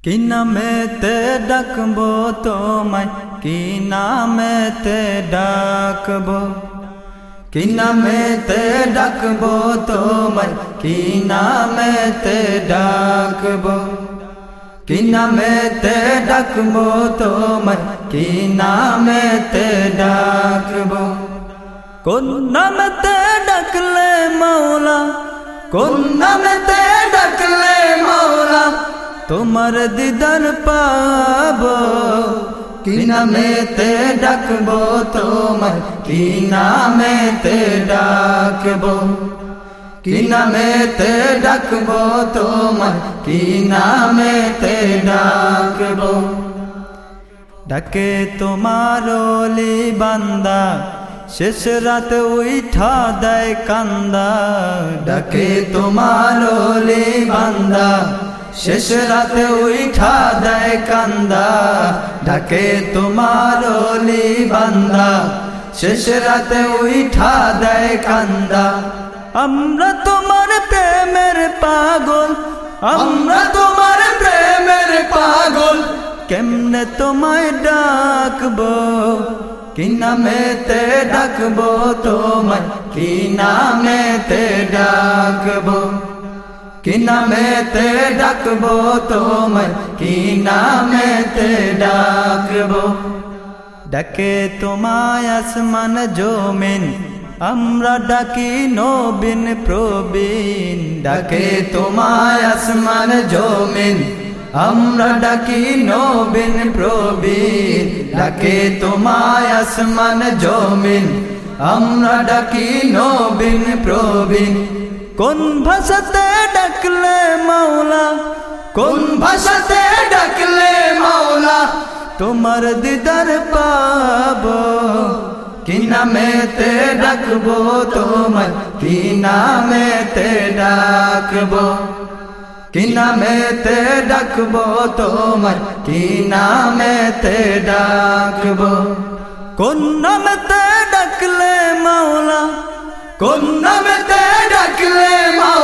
কি নামেতে ডাকবো তোমায় কি নামেতে ডাকবো কি নামেতে ডাকবো তোমায় কি নামেতে ডাকবো কি নামেতে ডাকবো তোমায় কি নামেতে ডাকবো কোন নামেতে ডাকলে মৌলা কোন নামেতে ডাকলে তোমার দিদার পাব, কি নামেতে ডাকবো তোমার? কি নামেতে ডাকবো? কি নামেতে ডাকবো তোমার? কি নামেতে ডাকবো? ডাকে তোমার ওলি বান্দা, শেষ রাত উঠা দেয় কান্দা। ডাকে তোমার ওলি বান্দা শেষ রাতে উঠা দেয় কান্দা, ডাকে তোমার ওলি বান্দা। শেষ রাতে উঠা দেয় কান্দা। আমরা তোমার প্রেমের পাগল, আমরা তোমার প্রেমের পাগল। কেমনে তোমায় ডাকবো, কি নামেতে ডাকবো তোমায়, কি নামেতে ডাকবো? কি নামেতে ডাকবো তোমায় কি নামেতে ডাকবো। ডাকে তোমায় আসমান জমিন, আমরা ডাকি নবীন প্রবীণ। ডাকে তোমায় আসমান জমিন, আমরা ডাকি নবীন প্রবীণ। ডাকে তোমায় আসমান জমিন, আমরা ডাকি নবীন প্রবীণ। কোন ভাষাতে মাওলা? কোন ভাষাতে ডাকলে মাওলা? তোমার দিদার পাব। কি নামেতে ডাকবো তোমার কি নামেতে ডাকবো? কি নামেতে ডাকবো তোমার কি নামেতে ডাকবো? কোন নামেতে ডাকলে মাওলা? কোন নামেতে ডাকলে মাওলা?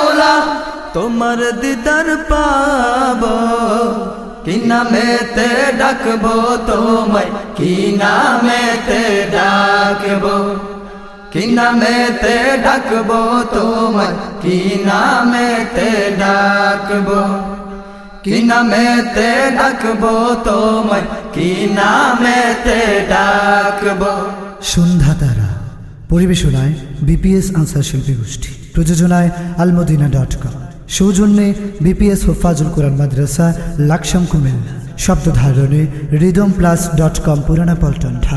তোমার দিদার পাব, কি নামেতে ডাকবো তোমায়? কি নামেতে ডাকবো? কি নামেতে ডাকবো তোমায়? কি নামেতে ডাকবো? কি নামেতে ডাকবো তোমায়? কি নামেতে ডাকবো? সন্ধ্যা তারা, পরিবেশনায় বিপিএস আনসার শিল্পী গোষ্ঠী। প্রযোজনায় আলমদিনা ডট কম সৌজন্যে বিপিএস হোফাজুল কোরআন মাদ্রাসা লাকসাম কুমিল্লা। শব্দ ধারণে rhythm plus dot com Purana Paltan